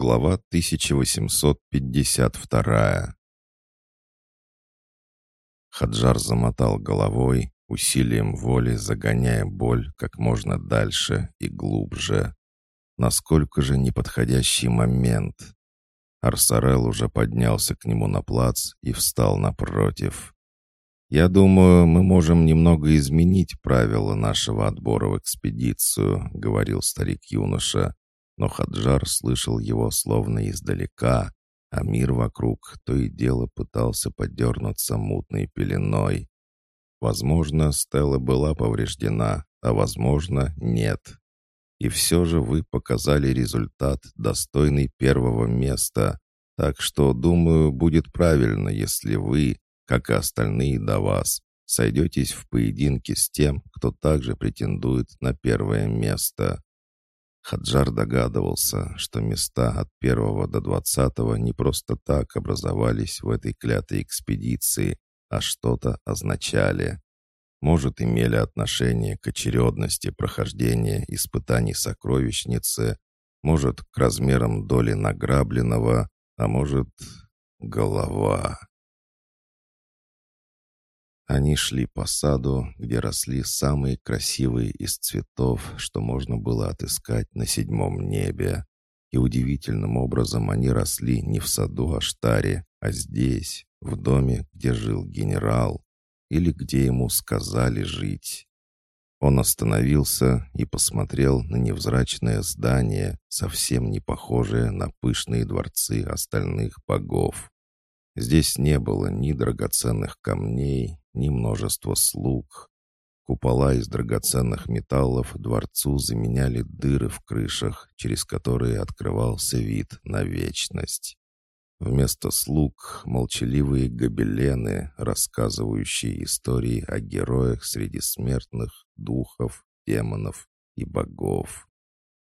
Глава 1852 Хаджар замотал головой, усилием воли загоняя боль как можно дальше и глубже. Насколько же неподходящий момент. Арсарел уже поднялся к нему на плац и встал напротив. «Я думаю, мы можем немного изменить правила нашего отбора в экспедицию», — говорил старик-юноша, но Хаджар слышал его словно издалека, а мир вокруг то и дело пытался подернуться мутной пеленой. Возможно, Стелла была повреждена, а возможно, нет. И все же вы показали результат, достойный первого места, так что, думаю, будет правильно, если вы, как и остальные до вас, сойдетесь в поединке с тем, кто также претендует на первое место. Хаджар догадывался, что места от первого до двадцатого не просто так образовались в этой клятой экспедиции, а что-то означали. Может, имели отношение к очередности прохождения испытаний сокровищницы, может, к размерам доли награбленного, а может, голова. Они шли по саду, где росли самые красивые из цветов, что можно было отыскать на седьмом небе. И удивительным образом они росли не в саду Аштаре, а здесь, в доме, где жил генерал, или где ему сказали жить. Он остановился и посмотрел на невзрачное здание, совсем не похожее на пышные дворцы остальных богов. Здесь не было ни драгоценных камней, ни множество слуг. Купола из драгоценных металлов дворцу заменяли дыры в крышах, через которые открывался вид на вечность. Вместо слуг — молчаливые гобелены, рассказывающие истории о героях среди смертных, духов, демонов и богов.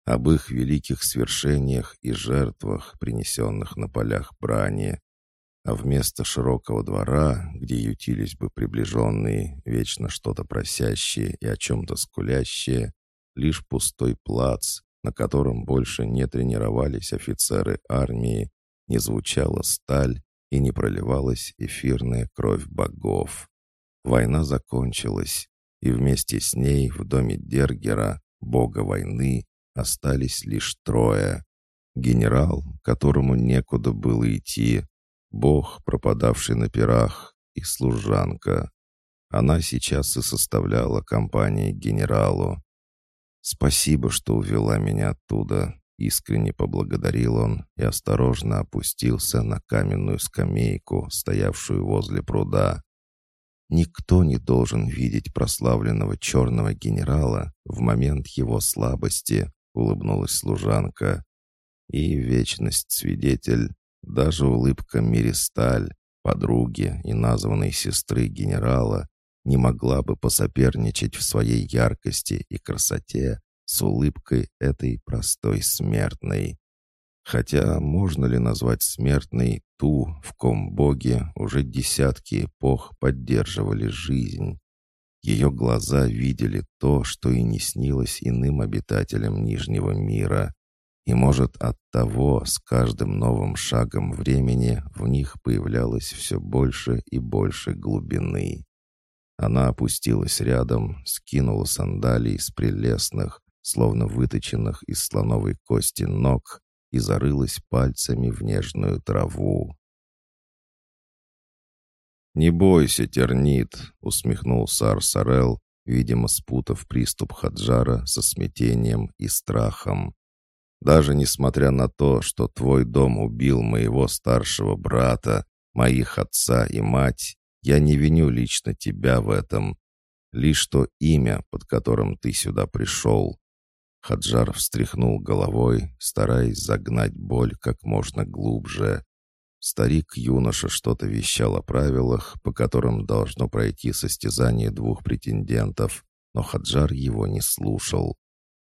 Об их великих свершениях и жертвах, принесенных на полях брани, а вместо широкого двора, где ютились бы приближенные, вечно что-то просящие и о чем-то скулящие, лишь пустой плац, на котором больше не тренировались офицеры армии, не звучала сталь и не проливалась эфирная кровь богов. Война закончилась, и вместе с ней в доме Дергера, бога войны, остались лишь трое. Генерал, которому некуда было идти, Бог, пропадавший на пирах, и служанка. Она сейчас и составляла компании генералу. «Спасибо, что увела меня оттуда», — искренне поблагодарил он и осторожно опустился на каменную скамейку, стоявшую возле пруда. Никто не должен видеть прославленного черного генерала в момент его слабости, улыбнулась служанка. И вечность свидетель, даже улыбка Миристаль, подруги и названной сестры генерала, не могла бы посоперничать в своей яркости и красоте с улыбкой этой простой смертной. Хотя можно ли назвать смертной ту, в ком боги уже десятки эпох поддерживали жизнь? Ее глаза видели то, что и не снилось иным обитателям Нижнего мира. И, может, от того с каждым новым шагом времени в них появлялось все больше и больше глубины. Она опустилась рядом, скинула сандалии с прелестных, словно выточенных из слоновой кости ног, и зарылась пальцами в нежную траву. «Не бойся, Тернит», — усмехнулся Арсарел, видимо, спутав приступ Хаджара со смятением и страхом. Даже несмотря на то, что твой дом убил моего старшего брата, моих отца и мать, я не виню лично тебя в этом. Лишь то имя, под которым ты сюда пришел». Хаджар встряхнул головой, стараясь загнать боль как можно глубже. Старик-юноша что-то вещал о правилах, по которым должно пройти состязание двух претендентов, но Хаджар его не слушал.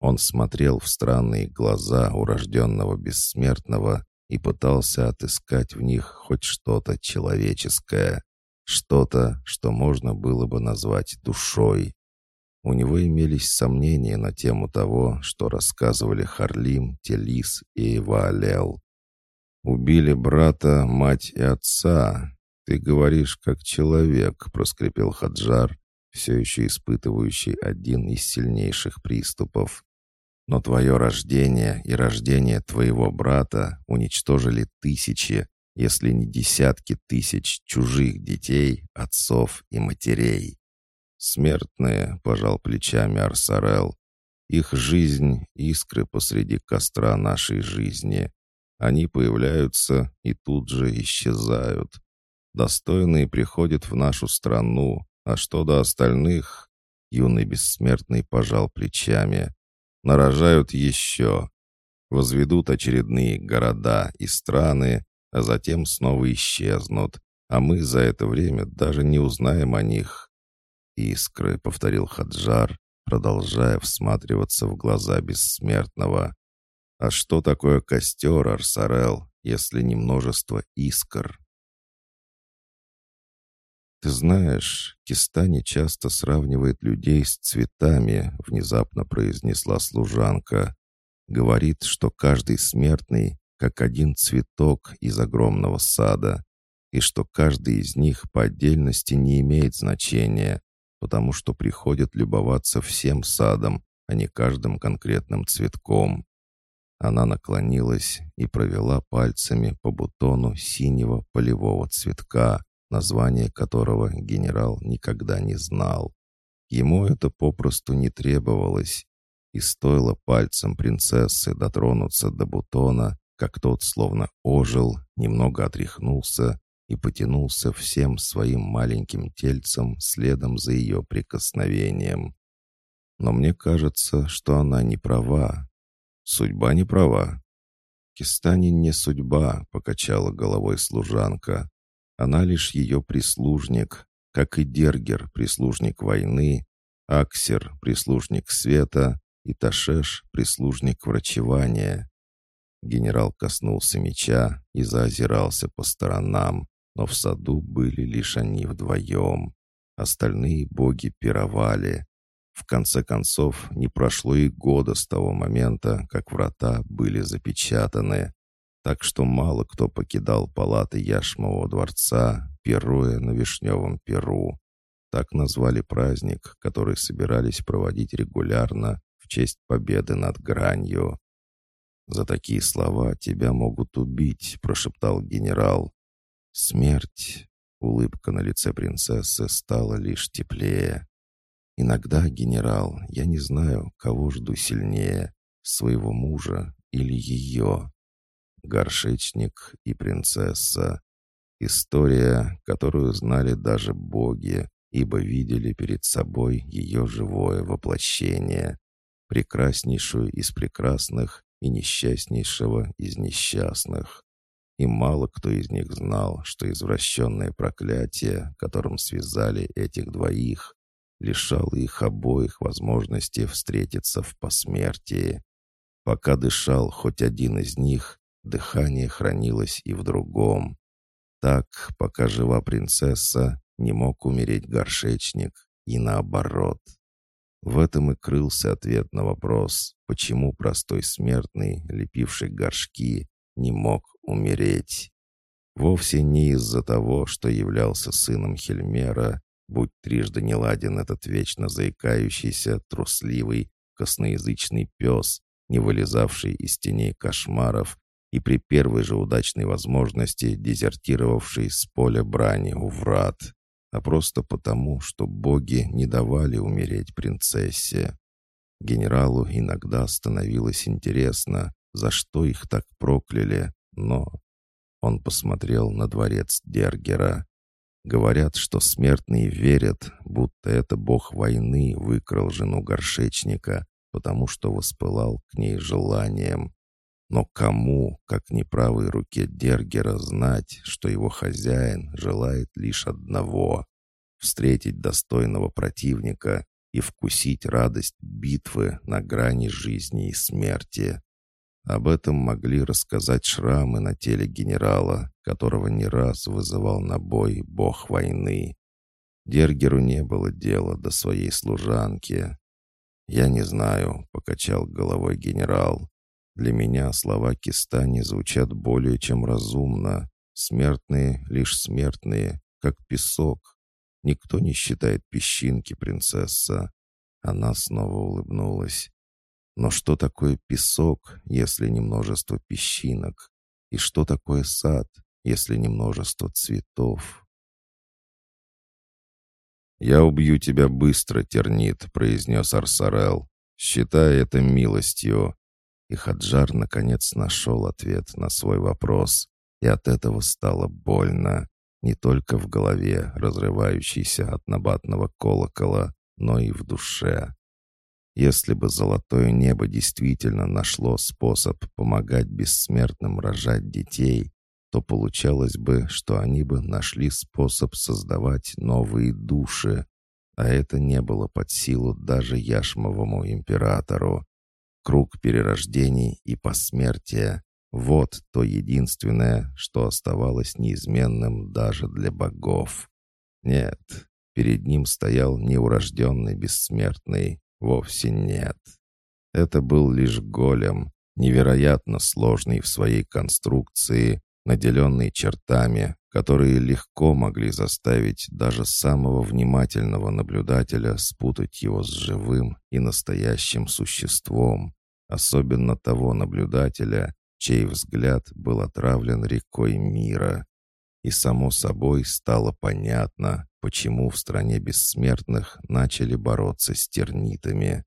Он смотрел в странные глаза урожденного бессмертного и пытался отыскать в них хоть что-то человеческое, что-то, что можно было бы назвать душой. У него имелись сомнения на тему того, что рассказывали Харлим, Телис и Эваалел, «Убили брата, мать и отца. Ты говоришь, как человек», — проскрипел Хаджар, все еще испытывающий один из сильнейших приступов. «Но твое рождение и рождение твоего брата уничтожили тысячи, если не десятки тысяч чужих детей, отцов и матерей. «Смертные», — пожал плечами Арсарел, — «их жизнь — искры посреди костра нашей жизни. Они появляются и тут же исчезают. Достойные приходят в нашу страну, а что до остальных?» Юный бессмертный пожал плечами. «Нарожают еще. Возведут очередные города и страны, а затем снова исчезнут, а мы за это время даже не узнаем о них. «Искры», — повторил Хаджар, продолжая всматриваться в глаза бессмертного. «А что такое костер, Арсарел, если не множество искр?» «Ты знаешь, Кистани часто сравнивает людей с цветами», — внезапно произнесла служанка. «Говорит, что каждый смертный, как один цветок из огромного сада, и что каждый из них по отдельности не имеет значения, потому что приходят любоваться всем садом, а не каждым конкретным цветком. Она наклонилась и провела пальцами по бутону синего полевого цветка, название которого генерал никогда не знал. Ему это попросту не требовалось, и стоило пальцем принцессы дотронуться до бутона, как тот словно ожил, немного отряхнулся и потянулся всем своим маленьким тельцем следом за ее прикосновением. Но мне кажется, что она не права. Судьба не права. Кистани не судьба, покачала головой служанка. Она лишь ее прислужник, как и Дергер, прислужник войны, Аксер, прислужник света, и Ташеш, прислужник врачевания. Генерал коснулся меча и заозирался по сторонам, но в саду были лишь они вдвоем. Остальные боги пировали. В конце концов, не прошло и года с того момента, как врата были запечатаны. Так что мало кто покидал палаты Яшмового дворца, пируя на Вишневом Перу. Так назвали праздник, который собирались проводить регулярно в честь победы над гранью. «За такие слова тебя могут убить», — прошептал генерал. Смерть. Улыбка на лице принцессы стала лишь теплее. Иногда, генерал, я не знаю, кого жду сильнее, своего мужа или ее. Горшечник и принцесса. История, которую знали даже боги, ибо видели перед собой ее живое воплощение, прекраснейшую из прекрасных и несчастнейшего из несчастных и мало кто из них знал, что извращенное проклятие, которым связали этих двоих, лишало их обоих возможности встретиться в посмертии. Пока дышал хоть один из них, дыхание хранилось и в другом. Так, пока жива принцесса, не мог умереть горшечник, и наоборот. В этом и крылся ответ на вопрос, почему простой смертный, лепивший горшки, не мог умереть. Вовсе не из-за того, что являлся сыном Хельмера, будь трижды не ладен этот вечно заикающийся, трусливый, косноязычный пес, не вылезавший из теней кошмаров и при первой же удачной возможности дезертировавший с поля брани у врат, а просто потому, что боги не давали умереть принцессе. Генералу иногда становилось интересно, за что их так прокляли, но... Он посмотрел на дворец Дергера. Говорят, что смертные верят, будто это бог войны выкрал жену горшечника, потому что воспылал к ней желанием. Но кому, как не правой руке Дергера, знать, что его хозяин желает лишь одного — встретить достойного противника и вкусить радость битвы на грани жизни и смерти. Об этом могли рассказать шрамы на теле генерала, которого не раз вызывал на бой бог войны. Дергеру не было дела до своей служанки. «Я не знаю», — покачал головой генерал. Для меня слова Кистани звучат более чем разумно. Смертные лишь смертные, как песок. Никто не считает песчинки, принцесса. Она снова улыбнулась. Но что такое песок, если не множество песчинок? И что такое сад, если не множество цветов? «Я убью тебя быстро, Тернит», — произнес Арсарел. «Считай это милостью». И Хаджар наконец нашел ответ на свой вопрос, и от этого стало больно. Не только в голове, разрывающейся от набатного колокола, но и в душе. Если бы золотое небо действительно нашло способ помогать бессмертным рожать детей, то получалось бы, что они бы нашли способ создавать новые души, а это не было под силу даже Яшмовому императору. Круг перерождений и посмертия — вот то единственное, что оставалось неизменным даже для богов. Нет, перед ним стоял неурожденный бессмертный, вовсе нет. Это был лишь голем, невероятно сложный в своей конструкции, наделенный чертами, которые легко могли заставить даже самого внимательного наблюдателя спутать его с живым и настоящим существом, особенно того наблюдателя, чей взгляд был отравлен рекой мира. И само собой стало понятно, почему в стране бессмертных начали бороться с тернитами.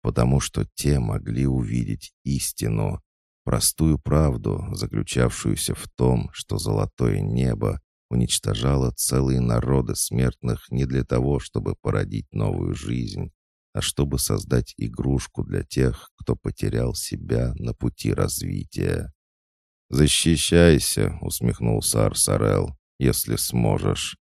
Потому что те могли увидеть истину, Простую правду, заключавшуюся в том, что золотое небо уничтожало целые народы смертных не для того, чтобы породить новую жизнь, а чтобы создать игрушку для тех, кто потерял себя на пути развития. «Защищайся», — усмехнулся Арсарел, — «если сможешь».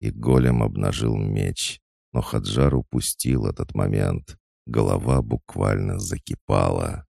И голем обнажил меч, но Хаджар упустил этот момент. Голова буквально закипала.